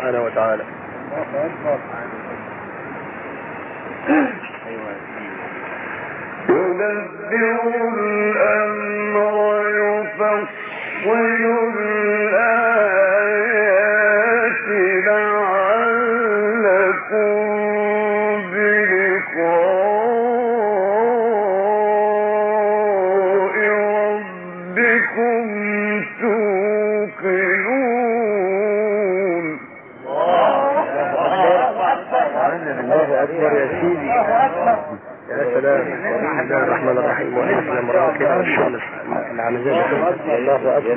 الأمر وتعالى.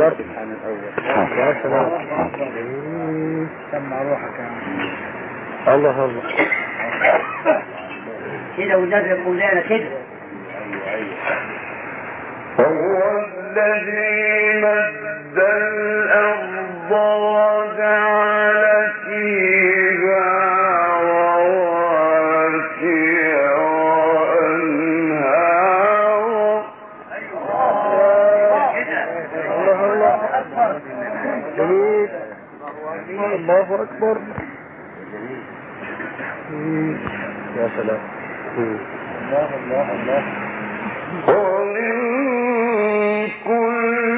الاخر الله الله. كده وجاب مولانا كده. هو الذي مد الله الله الله ومن كل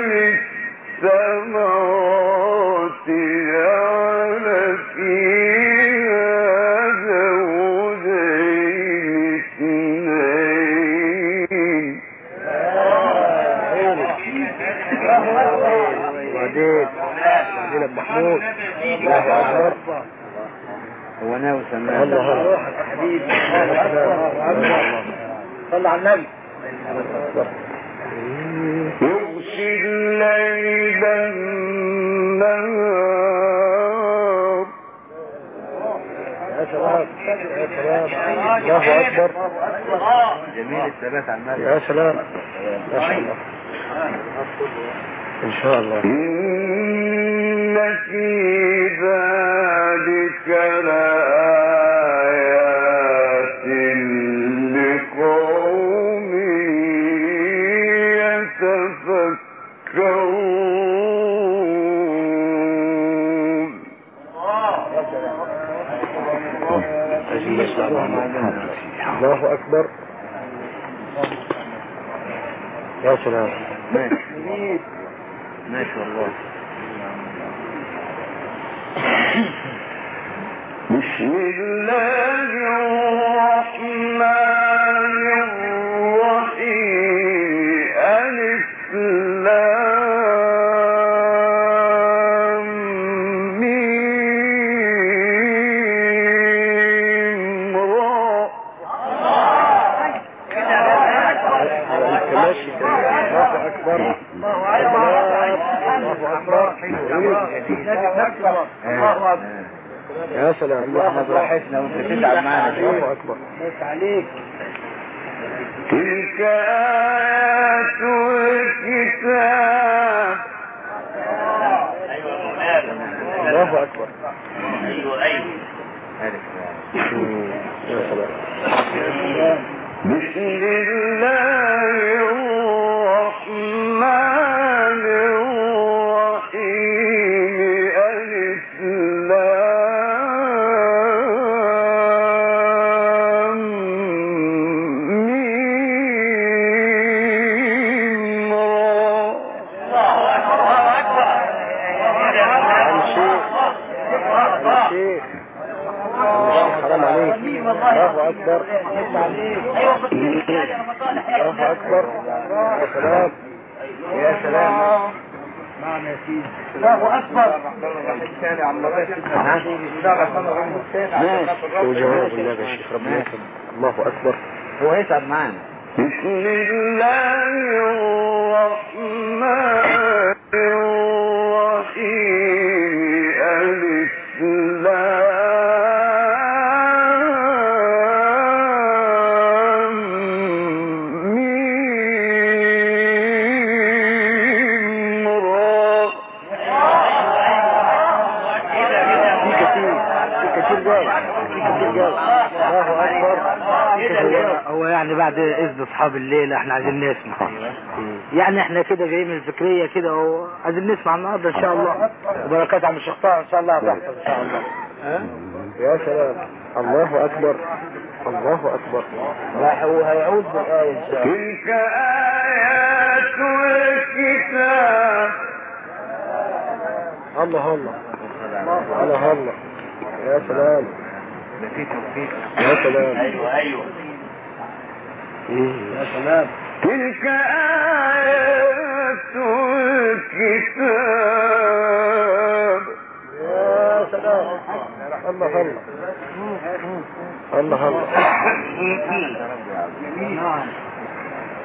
محمود أكبر هو ناوي سماه صلى على النبي يغشي الليل النهار يا سلام يا سلام الله أكبر جميل الثبات على المال يا سلام ما شاء الله إن شاء الله إن في السلام يا سلام. احنا براحتنا وانت تتعب معانا الله أكبر. تلك آيات الكتاب. الله أكبر. بسم الله الله أكبر يا سلام يا الله هو يتعب معانا بسم الله الرحمن الرحيم بعد اذن اصحاب الليله احنا عايزين نسمع. يعني احنا كده جايين من الفكريه كده وعايزين نسمع النهارده ان شاء الله. وبركات عم الشيخ طه ان شاء الله هتحصل ان شاء الله. يا سلام. الله أكبر. الله أكبر. هو هيعود بالايه ان شاء الله. تلك آيات الكتاب. الله الله. الله الله. يا سلام. ده في توفيق. يا سلام. ايوه ايوه. يا سلام تلك آيات الكتاب. يا سلام الله الله. الله الله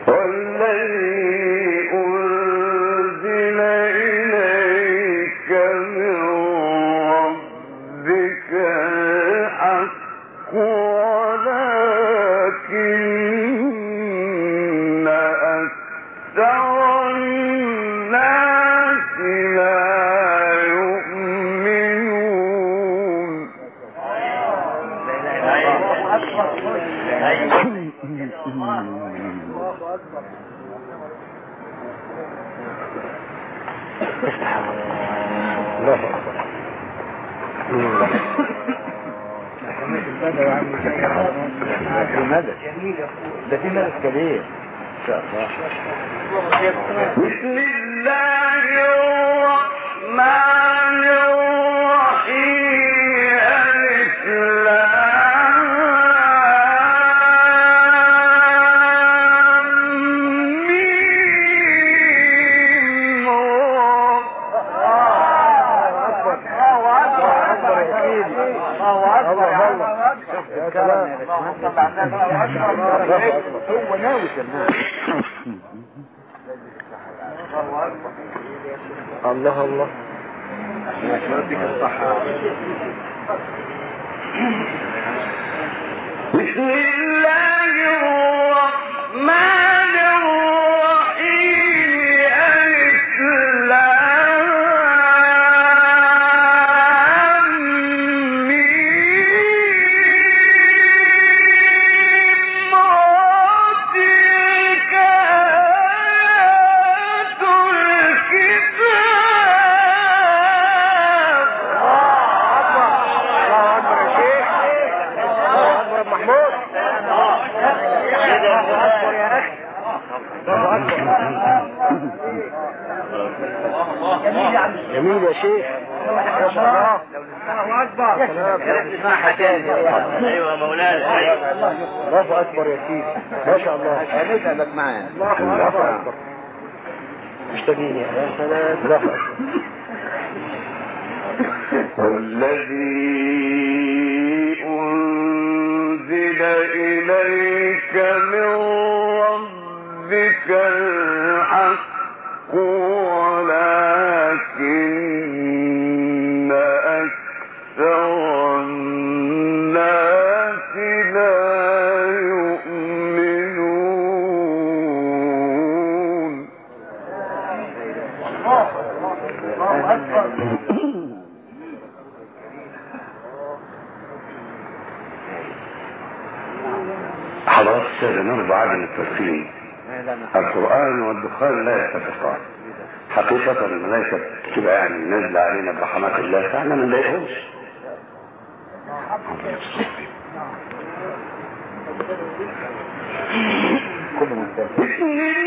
والذي في مدد ده في مدد كبير ان شاء الله بسم الله الرحمن الرحيم هو ناوي كمان الله الله بسم الله الله اكبر مشتاقين يا سلام الله أنزل إليك من ربك القرآن لا يتفقان حقيقة ليست تبقى يعني نازلة علينا برحمة الله فاحنا ما نضايقهمش بسم الله.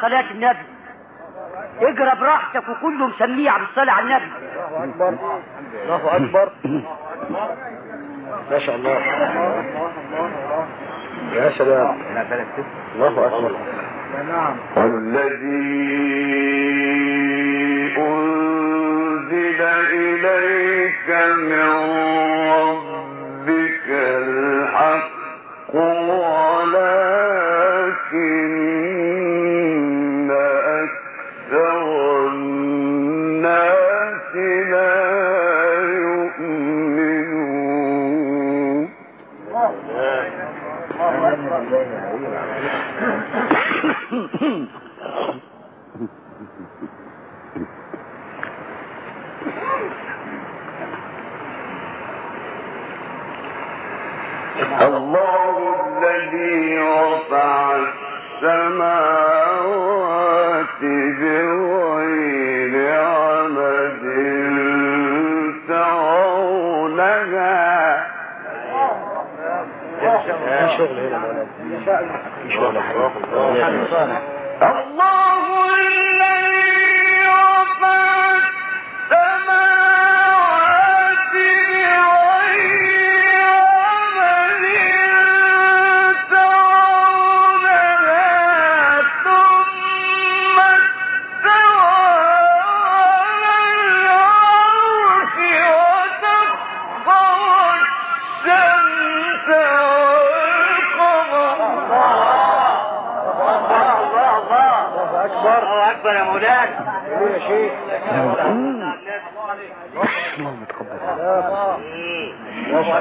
صلاة النبي. اقرا براحتك وكله مسميع بالصلاة على النبي. الله اكبر ما شاء الله. يا سلام. الله اكبر والذي أنزل إليك من ربك الحق ولكن الله الذي رفع السماوات بغير عمد ترونها الله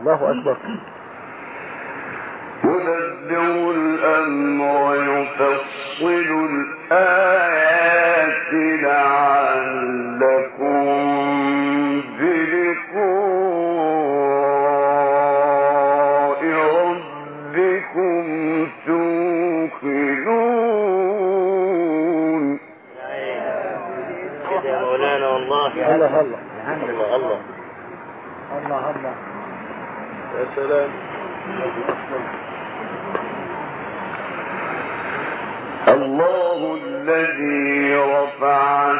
الله أكبر يدبر الأمر ويفصل الآية السلام الله الذي رفع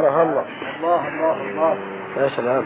الله الله الله. يا سلام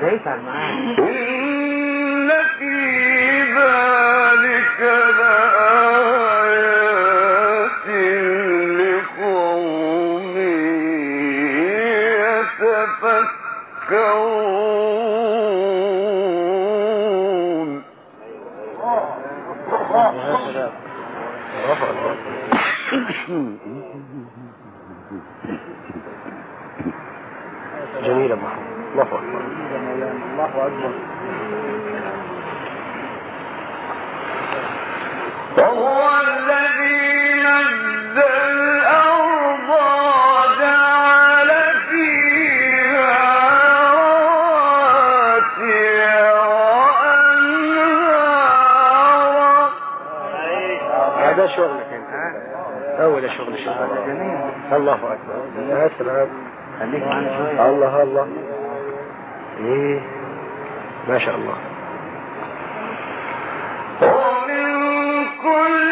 بے شرما الله اكبر يا سلام خليك معانا شويه الله الله ايه ما شاء الله ومن كل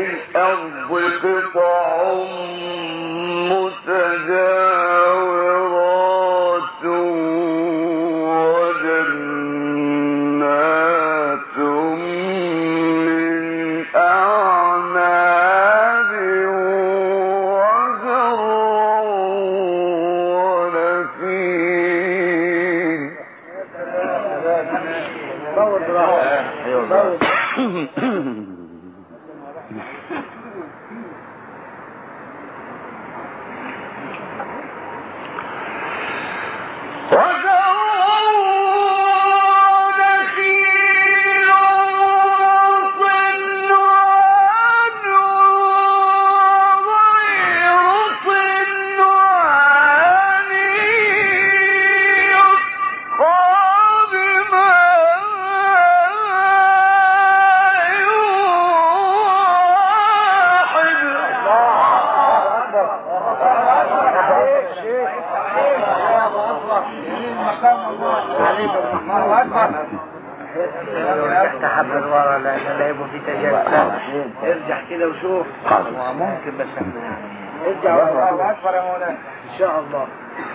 الأرض قطع متجاوز كده وشوف ممكن بس ارجع اكبر يا مولانا ان شاء الله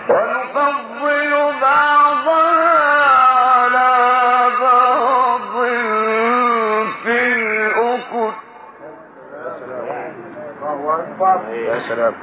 ونفضل بعضها على بعض في الاكل يا سلام يا سلام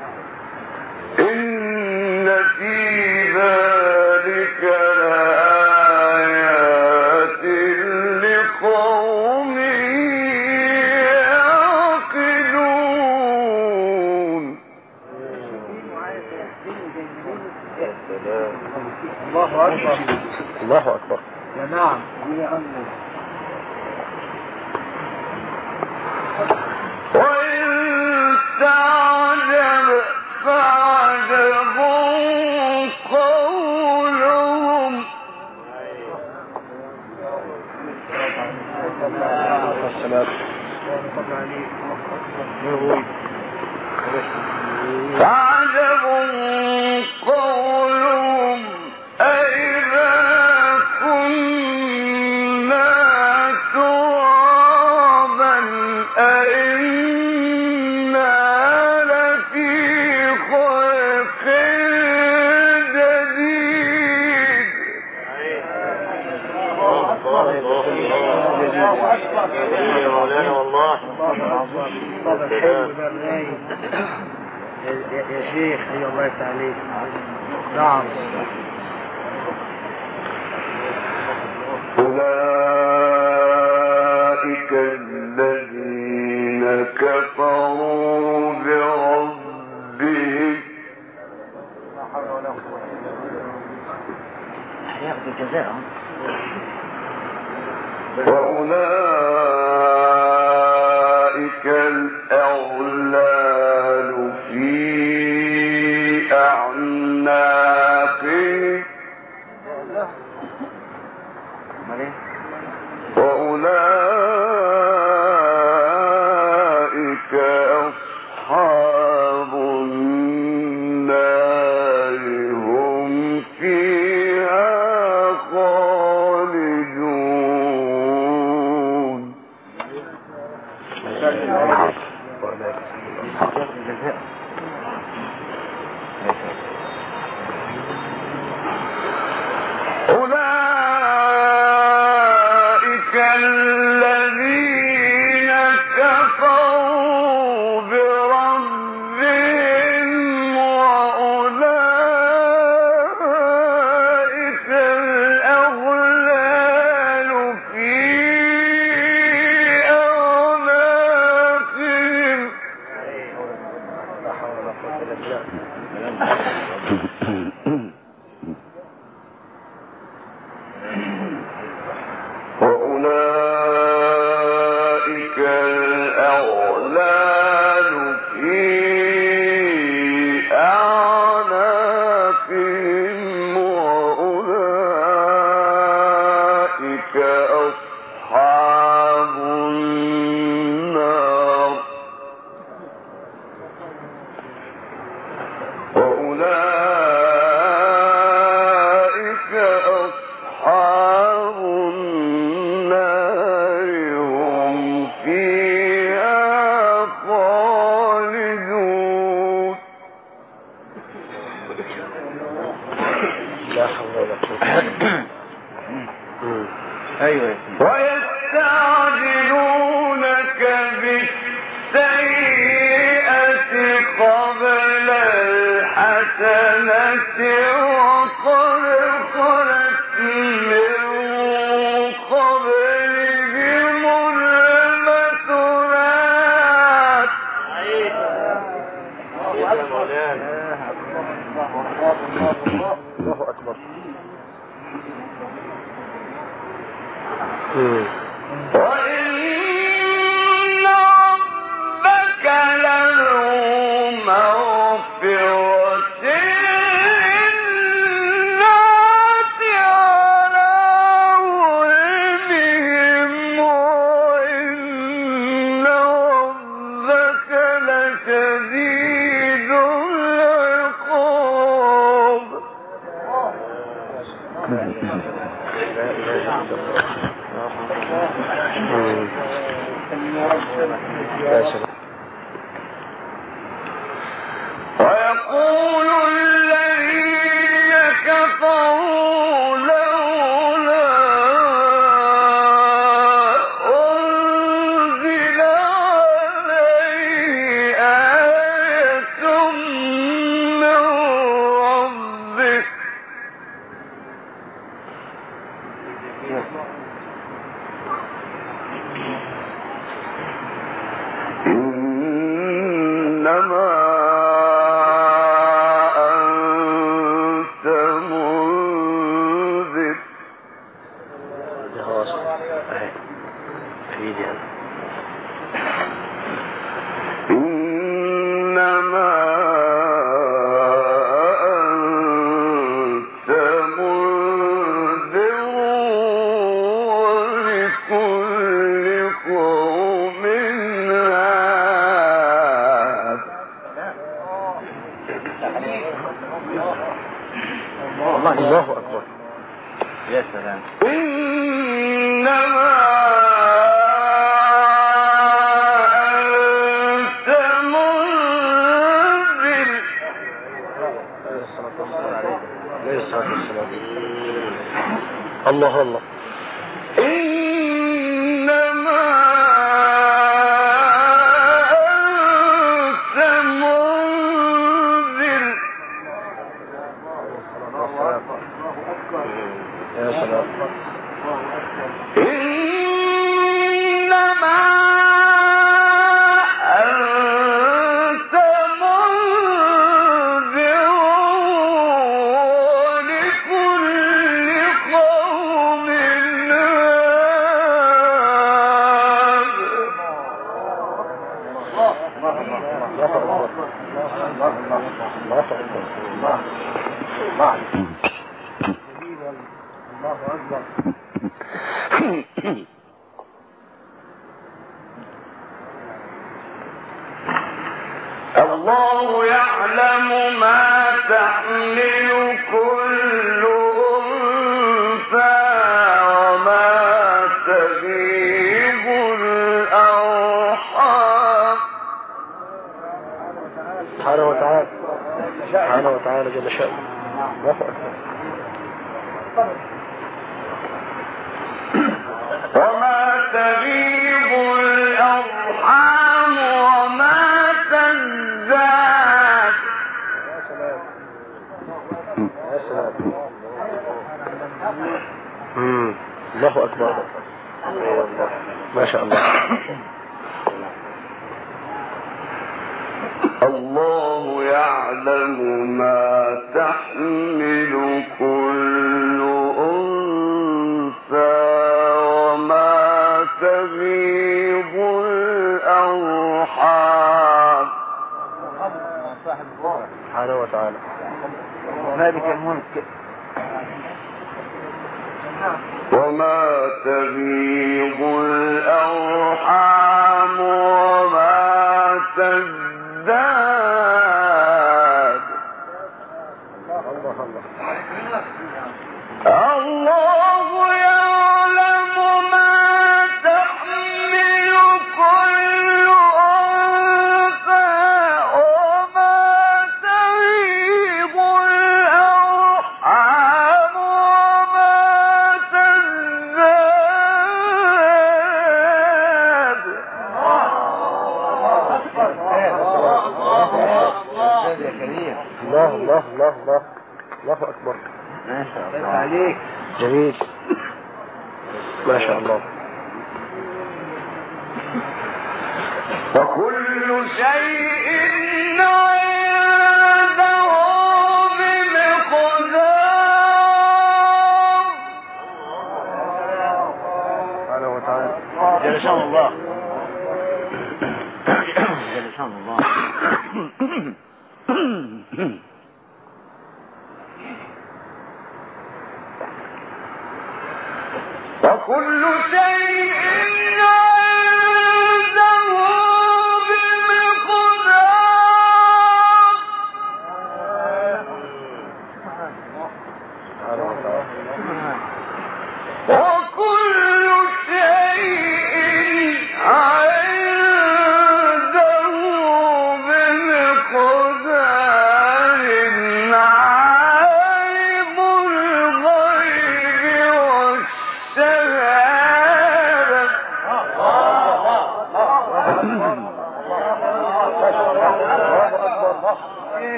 چالیس نام جميل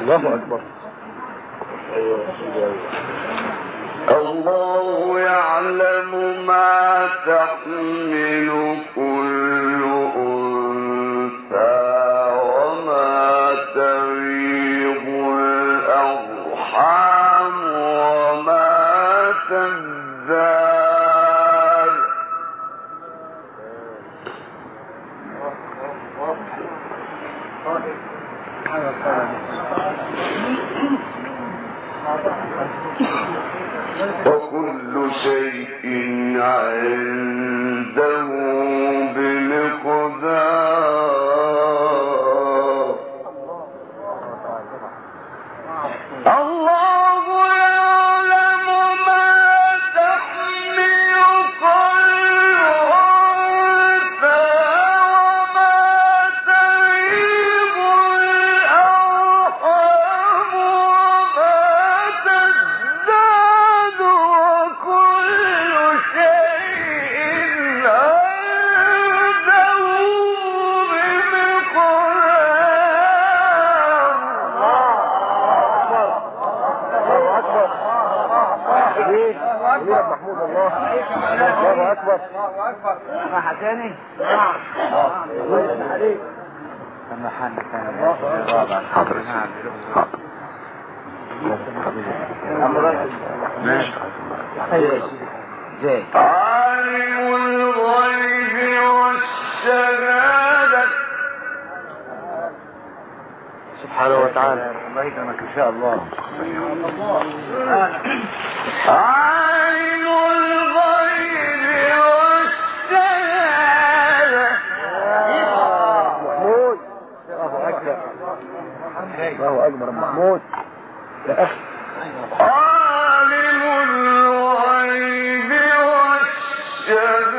الله أكبر الله يعلم ما تحمل كل تاني عليك لما حن كان حاضر حاضر ماشي زي عالم الغيب والشهادة سبحانه وتعالى. الله. يكرمك ان شاء الله أكبر محمود. يا أخي عالم الغيب والشهادة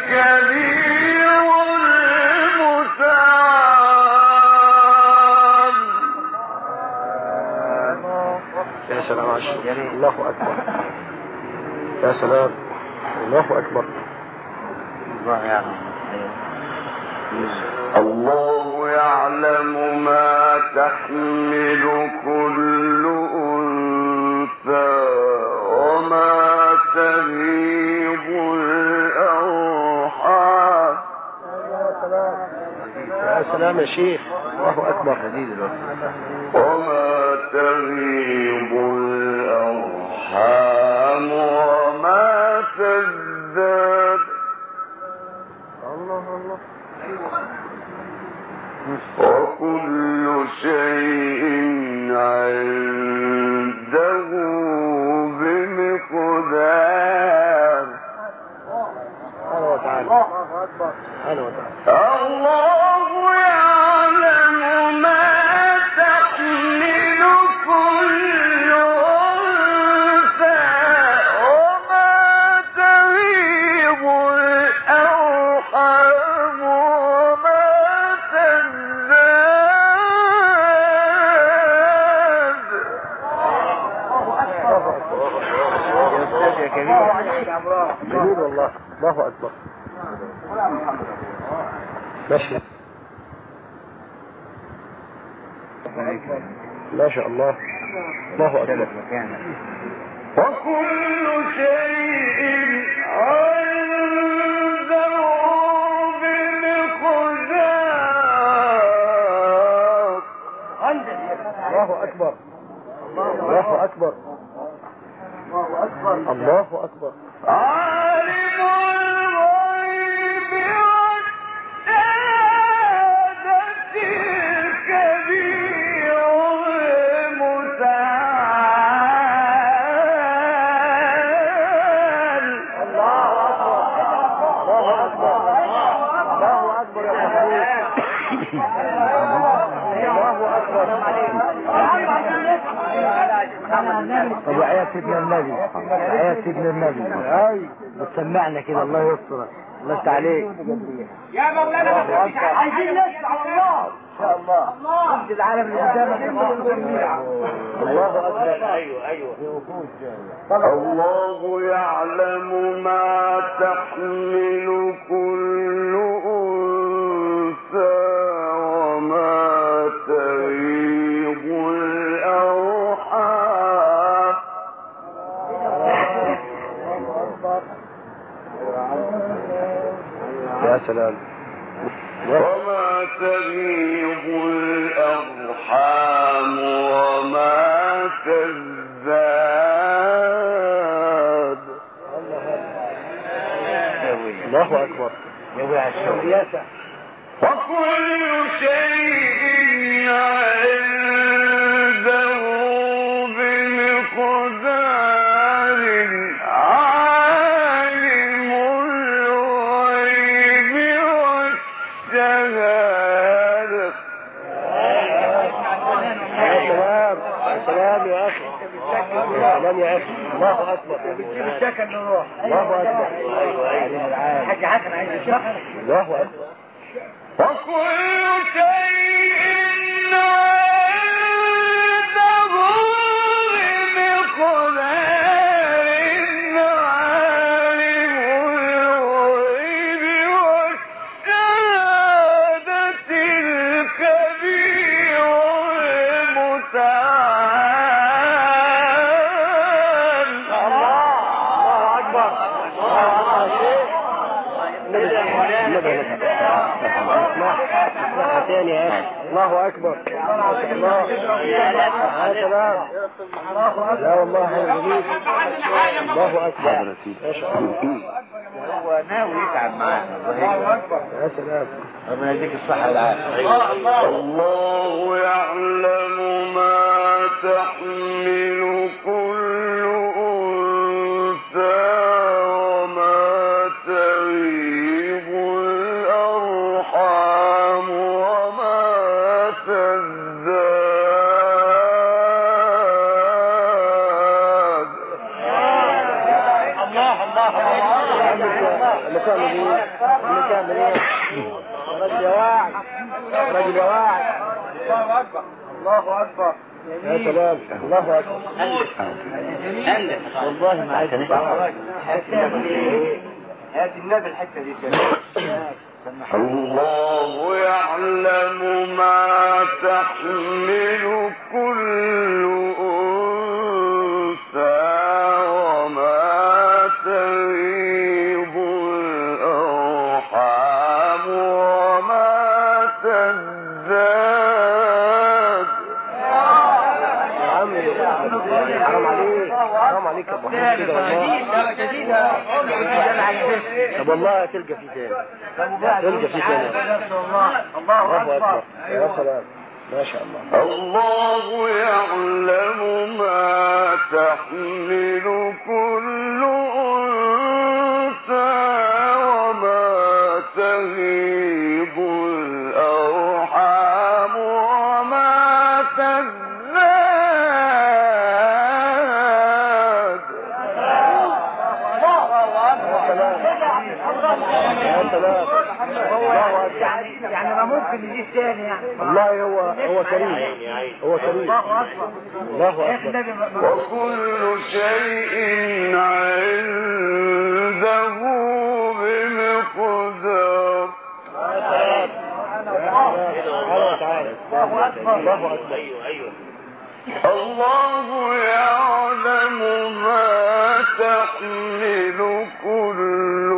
الكبير المتعال يا سلام عشر الله أكبر يا سلام. الله أكبر. الله الله يعلم ما تحمل كل أنثى وما تغيب الأرحام. يا سلام يا شيخ. الله أكبر. وما تغيب الله طب وعيات سيدنا النبي. عيات سيدنا النبي. اي بتسمعنا كده الله يستر. الله يفتح عليك. عايزين نسمع والله. العالم اللي قدامك الله اكبر الله يعلم ما تحمل كل يا سلام وما تغيض الأرحام وما تزداد. الله اكبر وكل شيء عنده الله اكبر الشكل نروح الله اكبر حاج حسن عايز يشرح الله اكبر وكل شيء لا والله الله اكبر ما شاء الله هو ناوي يتعب معانا الله اكبر يا سلام ربنا يديك الصحة والعافية الله يا سلام. الله اكبر والله ما عايز هات النبي الحته دي كده الله يعلم ما تحمل كل والله تلقى في تاني تلقى في تاني الله اكبر يا سلام ما شاء الله. الله يعلم ما تحمل كل الثاني يعني هو هو كريم. هو كريم. الله اكبر الله شيء عنده بمقدار الله يعلم ما تحمل كل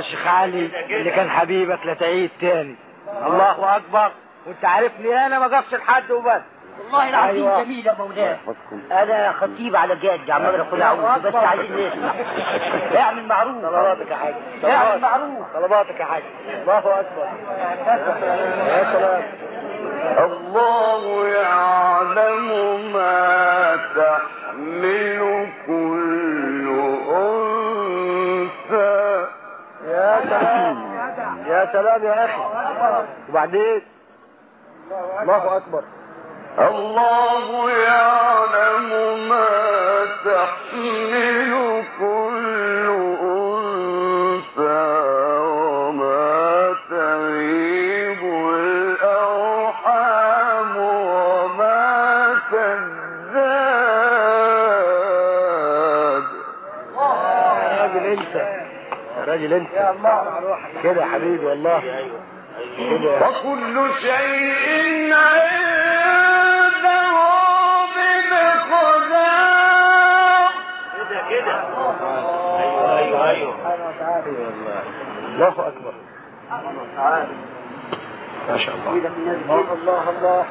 الشيخ علي اللي كان حبيبك لا تعيد تاني. الله أكبر. وأنت عارفني أنا ما قفش لحد وبس. والله العظيم أيوة. جميل يا مولانا. انا خطيب على جاد عمال اقول اعوذ بس عايزين نسمع اعمل معروف. طلباتك يا حاج. اعمل معروف. طلباتك يا حاج. الله أكبر. يا سلام الله يعلم ما تحمل سلام يا أخي وبعدين الله أكبر الله يعلم ما تحمل كل أنثى وما تغيب الأرحام وما تزداد۔ يا راجل انت يا راجل انت كده يا حبيبي والله. كده وكل شيء عنده بمقدار الله اكبر ما شاء الله الله. الله الله.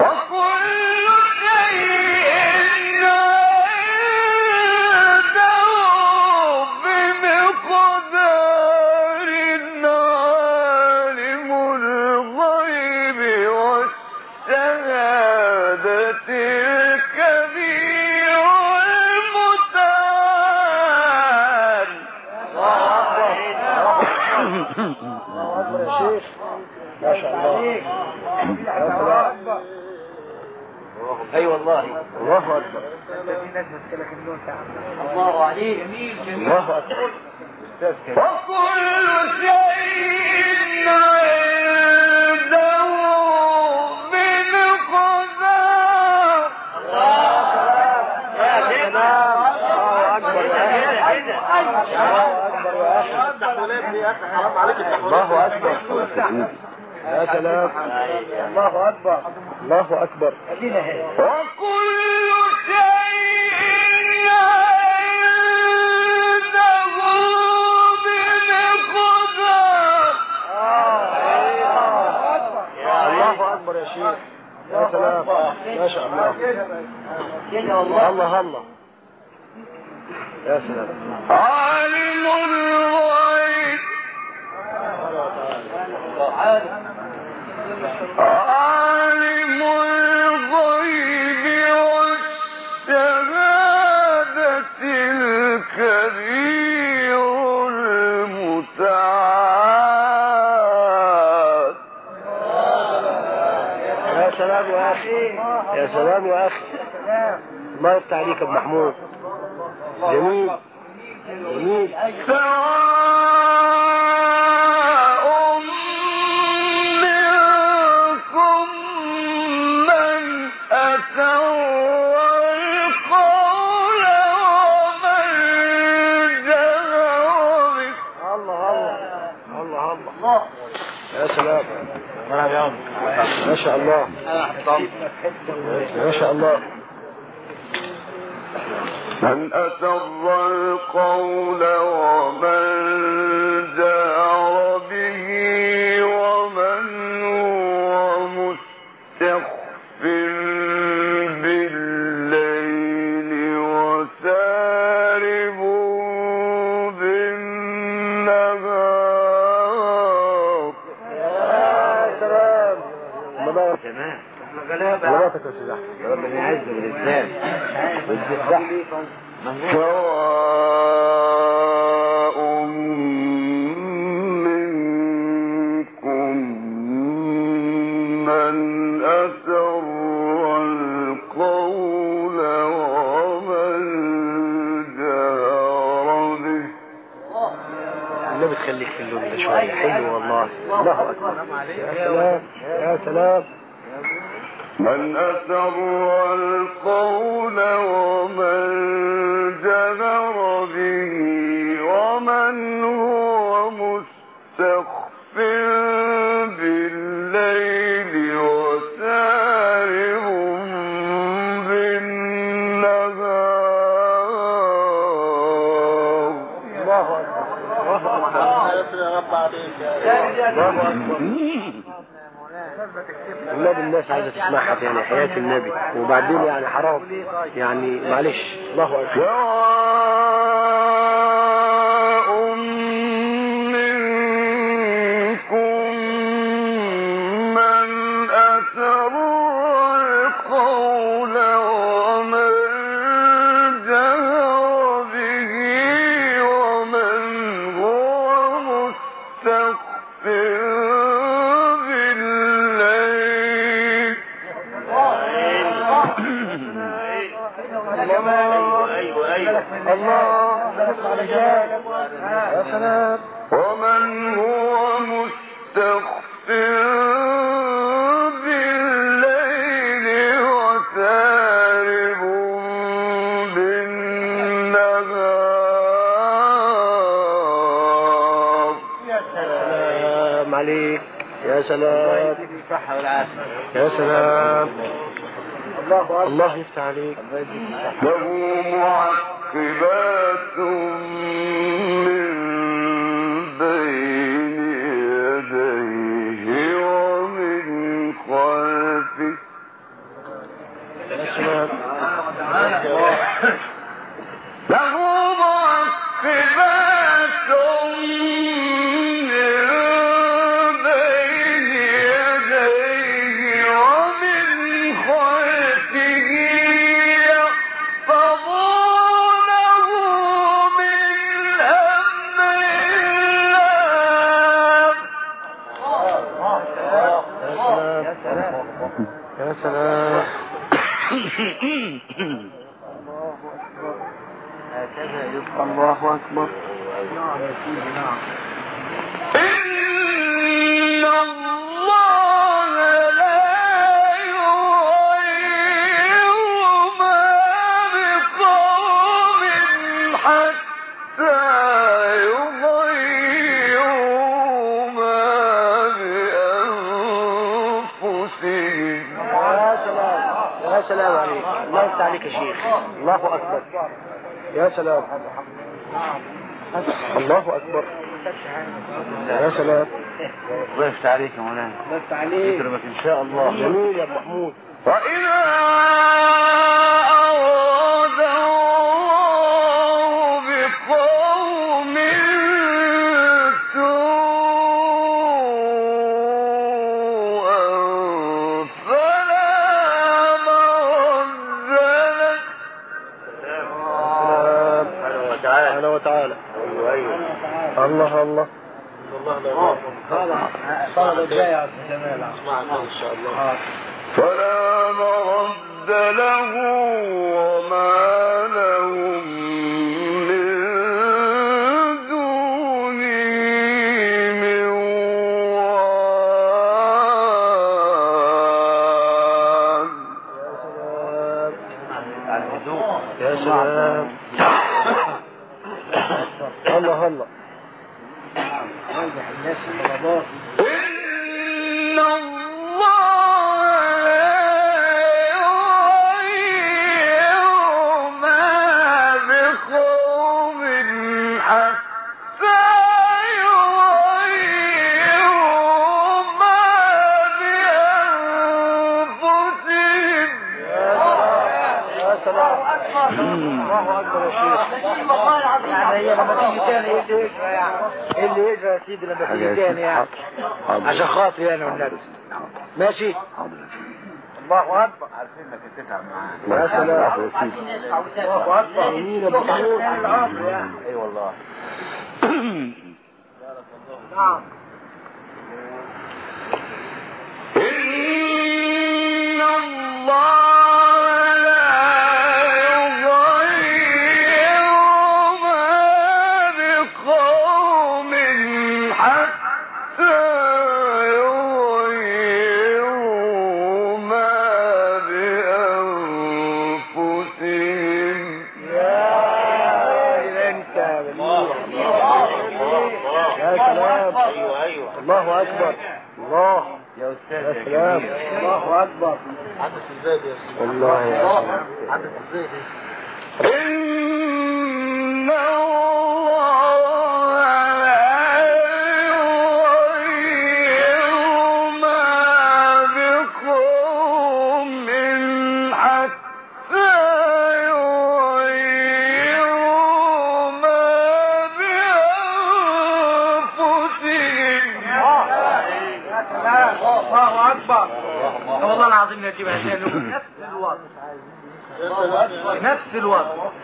وكل شيء عنده اي والله الله اكبر الله عليك جميل جميل الله اكبر وكل شيء عنده بمقدار يا سلام الله اكبر يا اخي الله اكبر يا اخي الله اكبر يا سلام الله اكبر الله اكبر وكل شيء عنده بمقدار الله اكبر يا شيخ يا سلام۔ ما شاء الله كده والله الله الله يا سلام عالم۔ الغيب عالم الغيب والشهادة الكبير المتعال يا سلام يا اخي يا سلام يا اخي الله يفتح عليك محمود. جميل جميل. ما شاء الله. ما شاء الله. من أسر القول ومن جاء غلباتك يا سيدي احمد ربنا يعز بالاسلام بدي الصح سواء منكم من أسر القول ومن جهر به. النبي والنبي تخليك في اللون ده شويه حلو والله. الله اكبر يا سلام. يا سلام. من أسر القول ومن جهر به ومن هو مستخف بالليل وسارب بالنهار. الله اكبر الله اكبر النبي الناس عايزه تسمعها يعني حياه النبي. وبعدين يعني حرام. يعني معلش. الله اكبر سلام يا سلام الله يفتح عليك. له معقبات الله أكبر إن الله لا يغير ما بقوم حتى يغيروا ما بأنفسهم يا سلام يا سلام عليك الله يفتح عليك يا شيخ الله أكبر يا سلام. الله أكبر. يا سلام. الله يفتح عليك يا مولانا. الله يفتح عليك ان شاء الله. جميل يا محمود. وإذا شاء الله. فلا مرد له هي لما تيجي تاني ايه اللي يجرى يعني ايه اللي يجرى يا سيدي لما تيجي تاني يعني عشان خاطري انا والنبي ماشي الله اكبر عارفين انك هتتعب معاه يا سلام الله اكبر يا اي والله نعم اكبر الله يا استاذ يا جميل الله اكبر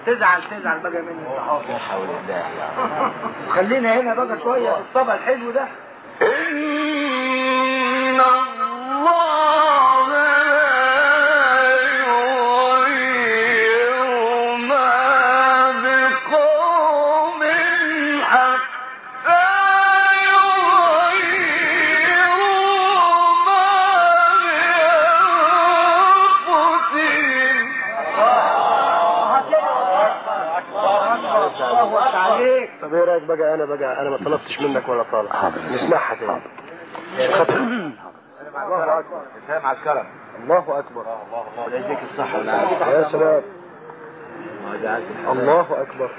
تزعل تزعل بقى مني لا حول الله. خلينا هنا بقى شويه الطبع الحلو ده حاضر. نسمعها تاني الله اكبر سلام على الكرم الله اكبر الله يديك يا سلام. الله اكبر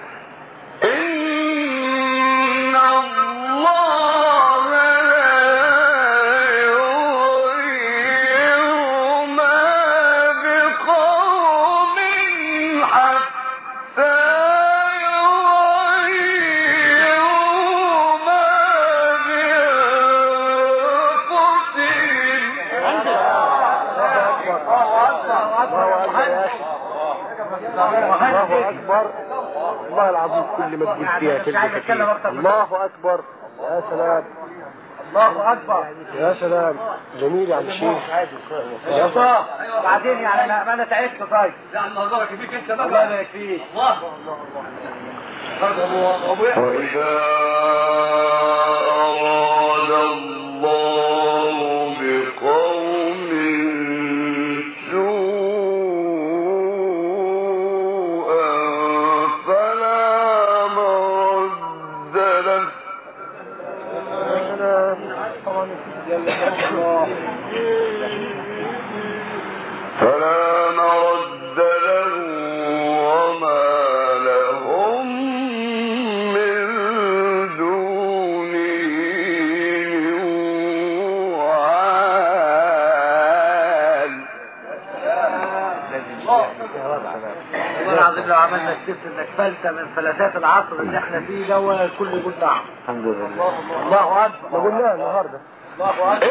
الله اكبر والله العظيم كل ما تقول فيها كلمه الله اكبر يا سلام الله اكبر يا سلام جميل يا عم الشيخ يا صاح بعدين يعني انا انا تعبت طيب لا الله يبارك فيك انت بقى الله يبارك فيك وإذا أراد الله لو الست انك فلتة من فلتات العصر اللي احنا فيه ده الكل يقول نعم الحمد لله. الله اكبر قلناها النهارده. الله اكبر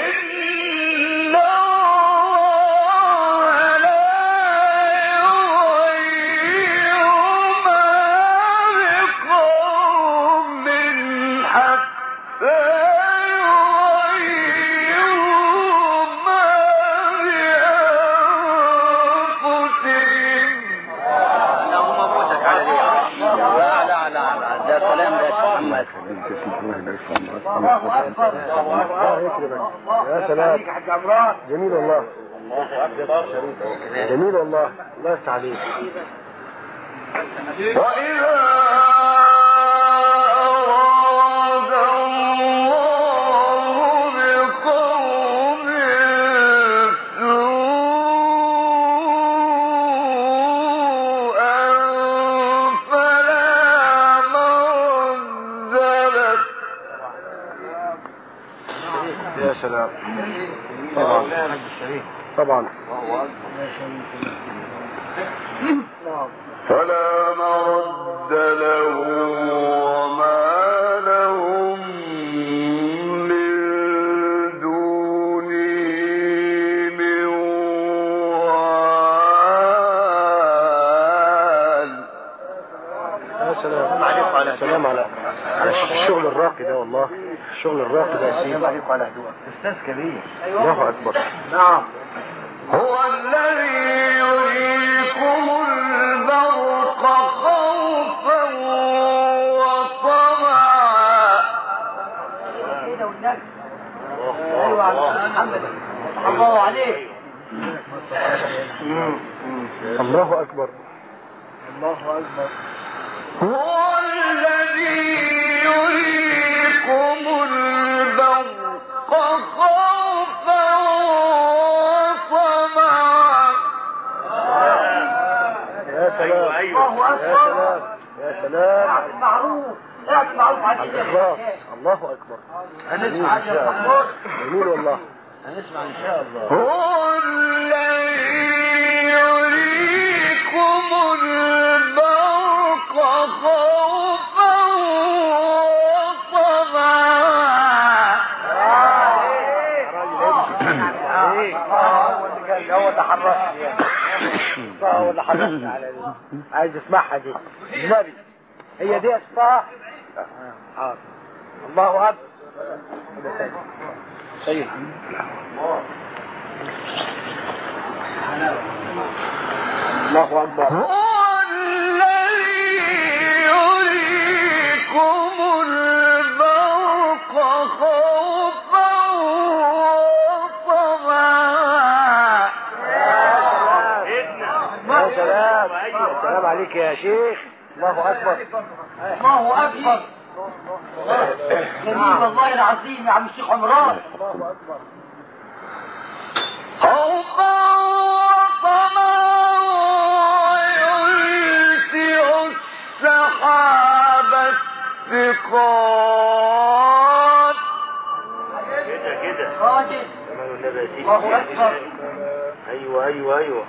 الله اكبر الله يكرمك يا سلام جميل والله جميل والله الله يفتح عليك وإذا طبعا فلا مرد له وما لهم من دونه من وال. على على الشغل الراقي ده والله. الشغل الراقي ده يا سيدي. استاذ كبير الله اكبر نعم. الله عليك الله اكبر هو الذي يريكم ايوه يا سلام. يا سلام. معروف. معروف. الإخلاص الله أكبر. هنسمع ان شاء الله. جميل والله. هنسمع ان شاء الله. هو الذي يريكم البرق خوفا وطمعا. هو اللي على دي عايز اسمعها دي. النبي هي دي اسمها حاضر. الله اكبر سيد الله اكبر شيخ الله اكبر الله اكبر جميل والله العظيم يا عم الشيخ عمران. خوفا وطمعا وينشئ السحاب الثقال. كده كده سيدي الله اكبر ايوه ايوه ايوه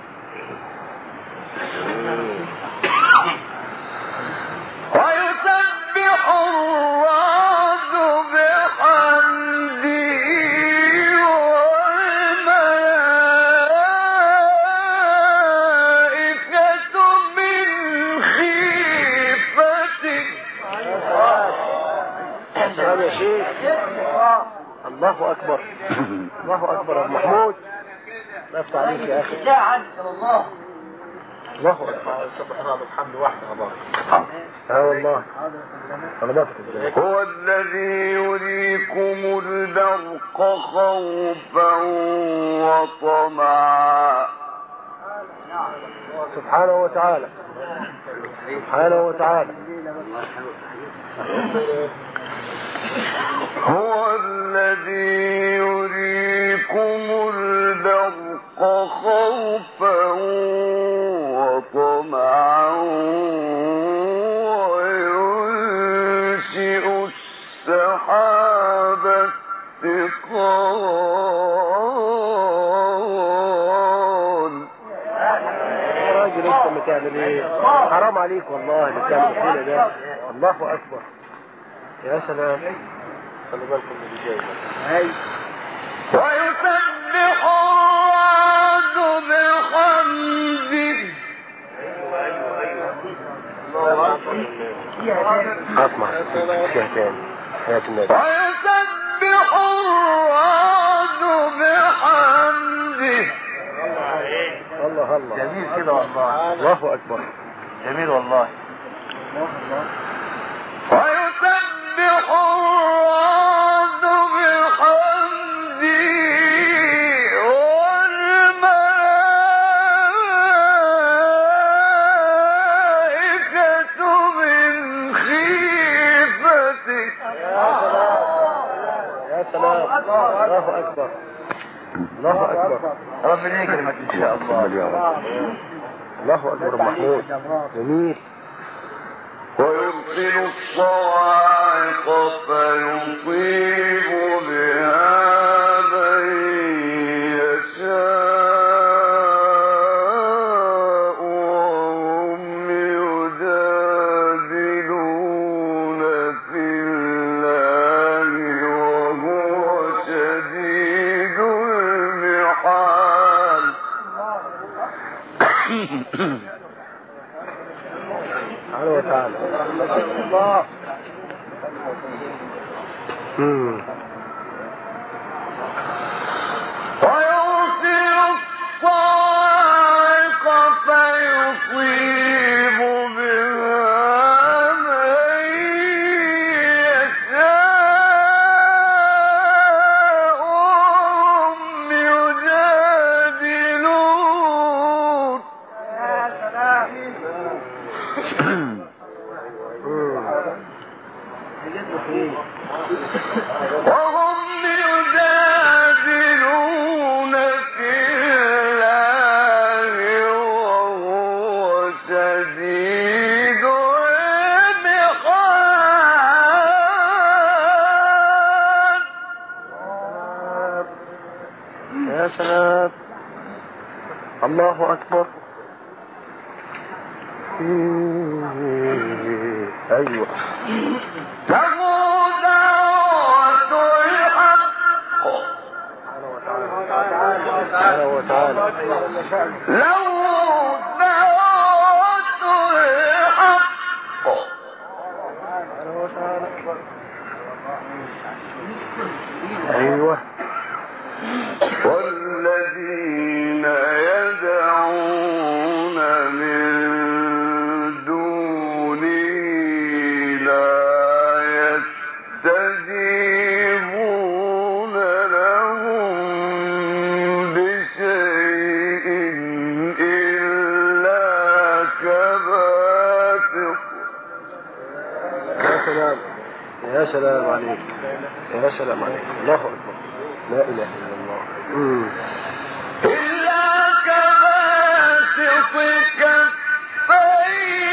ويسبح الرعد بحمده والملائكة من خيفته يا سلام يا شيخ الله اكبر الله اكبر يا أبو محمود. لا يفتح عليك يا اخي الله الله اكبر سبحان الله الحمد وحده. الله اه والله هو الذي يريكم البرق خوفا وطمعا. سبحانه وتعالى. سبحانه وتعالى. هو الذي يريكم البرق خوفا بتعمل ايه حرام عليك والله اللي بتعمل كده ده الله اكبر يا سلام خلي بالكم من اللي جاي ويسبح اسمع فيها تاني حياة النبي جميل كده والله الله اكبر جميل والله الله اكبر الله اكبر ربنا يكرمك ان شاء الله الله اكبر أبو محمود جميل. ويرسل الصواعق فيصيب لو اللہ اکبر. لا الہ الا الله إلا كما سقك فيه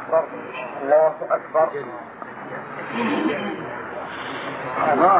اکبر اللہ اکبر۔ اللہ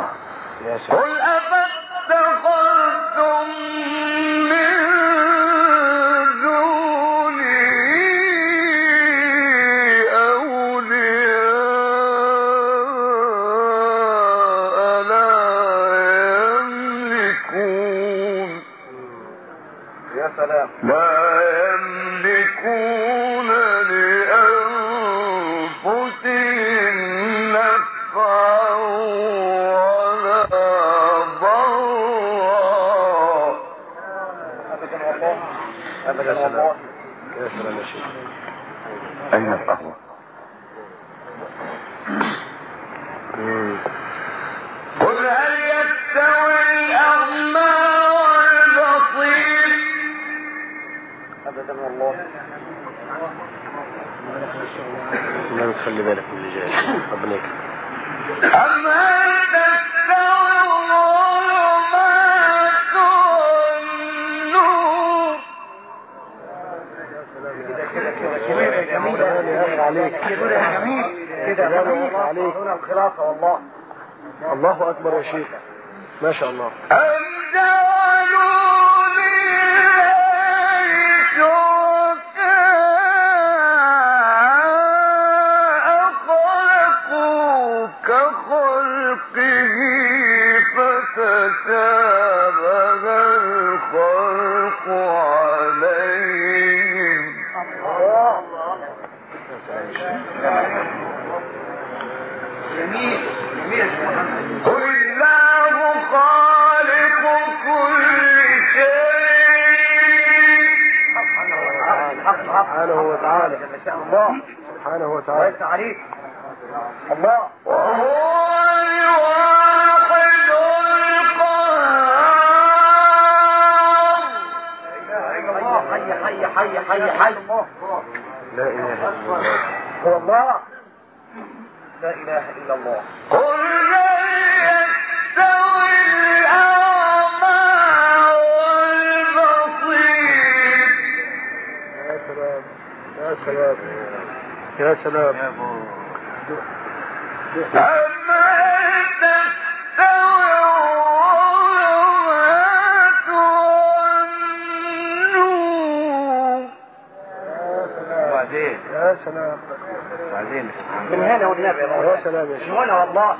شاء الله حي حي لا اله الا الله. هو الله لا اله الا الله. يا سلام يا سلام. يا سلام. يا ابو سلام يا من هنا والنبي. يا سلام يا شيخ. من هنا والله.